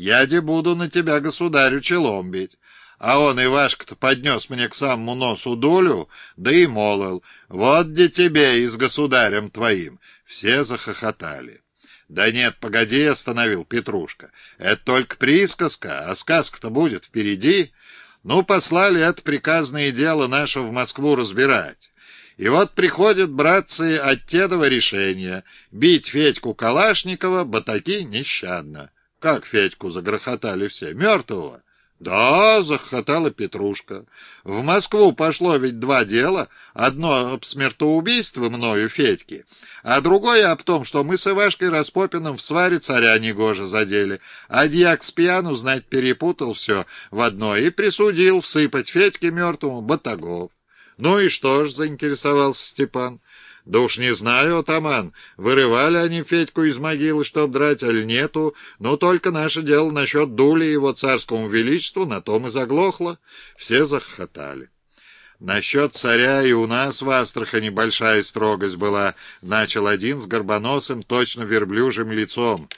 Я де буду на тебя, государю, челом бить. А он, Ивашка-то, поднес мне к самому носу дулю, да и молил, вот где тебе и с государем твоим. Все захохотали. «Да нет, погоди», — остановил Петрушка. «Это только присказка, а сказка-то будет впереди. Ну, послали это приказное дело наше в Москву разбирать. И вот приходят братцы от Тедова решения бить Федьку Калашникова батаки нещадно». «Как Федьку?» — загрохотали все. «Мертвого». «Да», — захотала Петрушка. «В Москву пошло ведь два дела. Одно об смертоубийстве мною Федьки, а другое об том, что мы с Ивашкой Распопиным в сваре царя негоже задели. А дьяк с пьяну, знать, перепутал все в одно и присудил всыпать Федьке мертвому батагов». «Ну и что ж?» — заинтересовался Степан. Да уж не знаю, атаман, вырывали они Федьку из могилы, чтоб драть, или нету, но только наше дело насчет дули его царскому величеству на том и заглохло. Все захохотали. Насчет царя и у нас в Астрахани большая строгость была, начал один с горбоносым, точно верблюжим лицом.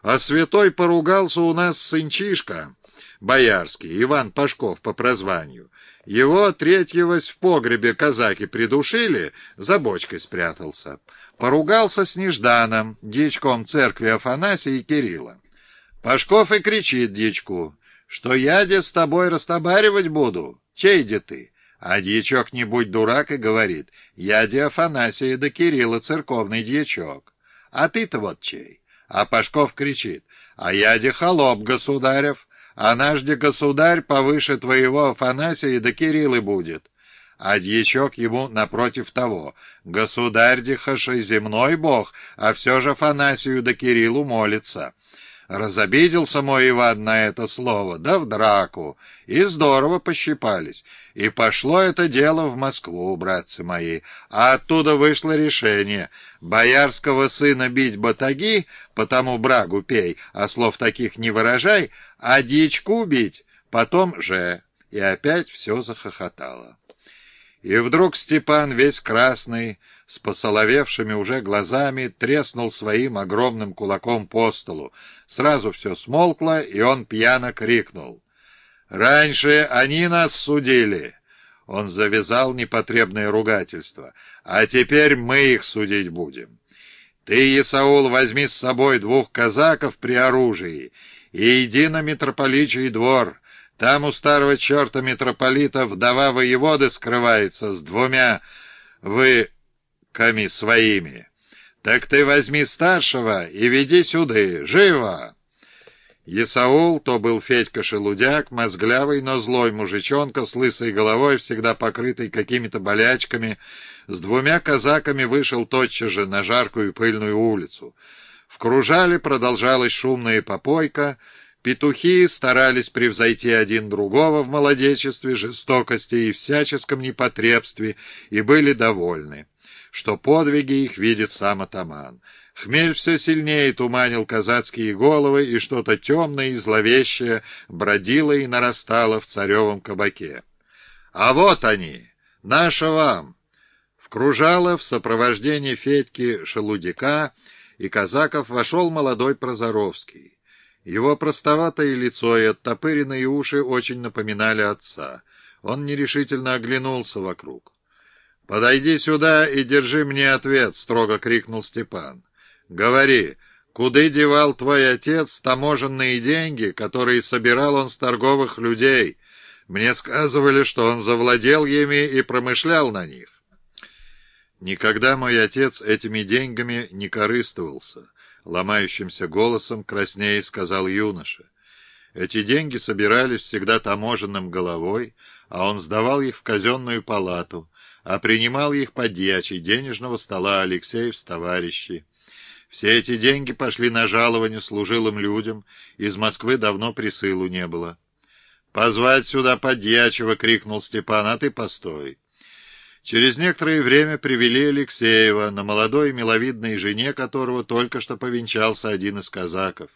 А святой поругался у нас сынчишка, боярский, Иван Пашков по прозванию. Его третьегось в погребе казаки придушили, за бочкой спрятался. Поругался с Нежданом, дьячком церкви Афанасия и Кирилла. Пашков и кричит дьячку, что я де с тобой растобаривать буду. Чей де ты? А дьячок не будь дурак и говорит, я де Афанасия да Кирилла церковный дьячок. А ты-то вот чей? А Пашков кричит, а я де холоп государев а наш де государь повыше твоего Афанасия да Кириллы будет. А дьячок ему напротив того. Государь дихаши земной бог, а все же Афанасию да Кириллу молится. Разобиделся мой Иван на это слово, да в драку, и здорово пощипались. И пошло это дело в Москву, братцы мои, а оттуда вышло решение. Боярского сына бить батаги, потому брагу пей, а слов таких не выражай, а дичку бить, потом же. И опять все захохотало. И вдруг Степан, весь красный, с посоловевшими уже глазами, треснул своим огромным кулаком по столу. Сразу все смолкло, и он пьяно крикнул. «Раньше они нас судили!» Он завязал непотребное ругательство. «А теперь мы их судить будем. Ты, Исаул, возьми с собой двух казаков при оружии и иди на митрополичий двор». Там у старого черта митрополита вдова воеводы скрывается с двумя выками своими. Так ты возьми старшего и веди сюда, живо!» Есаул, то был Федька Шелудяк, мозглявый, но злой мужичонка с лысой головой, всегда покрытый какими-то болячками, с двумя казаками вышел тотчас же на жаркую пыльную улицу. В кружале продолжалась шумная попойка — Петухи старались превзойти один другого в молодечестве, жестокости и всяческом непотребстве и были довольны, что подвиги их видит сам атаман. Хмель все сильнее туманил казацкие головы, и что-то темное и зловещее бродило и нарастало в царевом кабаке. «А вот они! Наша вам!» Вкружало в сопровождении Федьки Шелудяка и казаков вошел молодой Прозоровский. Его простоватое лицо и оттопыренные уши очень напоминали отца. Он нерешительно оглянулся вокруг. «Подойди сюда и держи мне ответ», — строго крикнул Степан. «Говори, куда девал твой отец таможенные деньги, которые собирал он с торговых людей? Мне сказывали, что он завладел ими и промышлял на них». Никогда мой отец этими деньгами не корыстовался ломающимся голосом краснее сказал юноша. Эти деньги собирались всегда таможенным головой, а он сдавал их в казенную палату, а принимал их подьячий денежного стола Алексеев с товарищи. Все эти деньги пошли на жалование служилым людям, из Москвы давно присылу не было. «Позвать сюда подьячего!» — крикнул Степан, «а ты постой!» Через некоторое время привели Алексеева, на молодой миловидной жене которого только что повенчался один из казаков.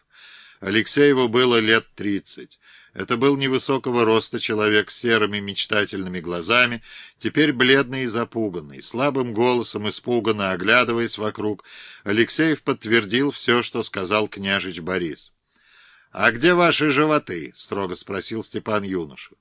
Алексееву было лет тридцать. Это был невысокого роста человек с серыми мечтательными глазами, теперь бледный и запуганный. Слабым голосом, испуганно оглядываясь вокруг, Алексеев подтвердил все, что сказал княжич Борис. «А где ваши животы?» — строго спросил Степан юношу.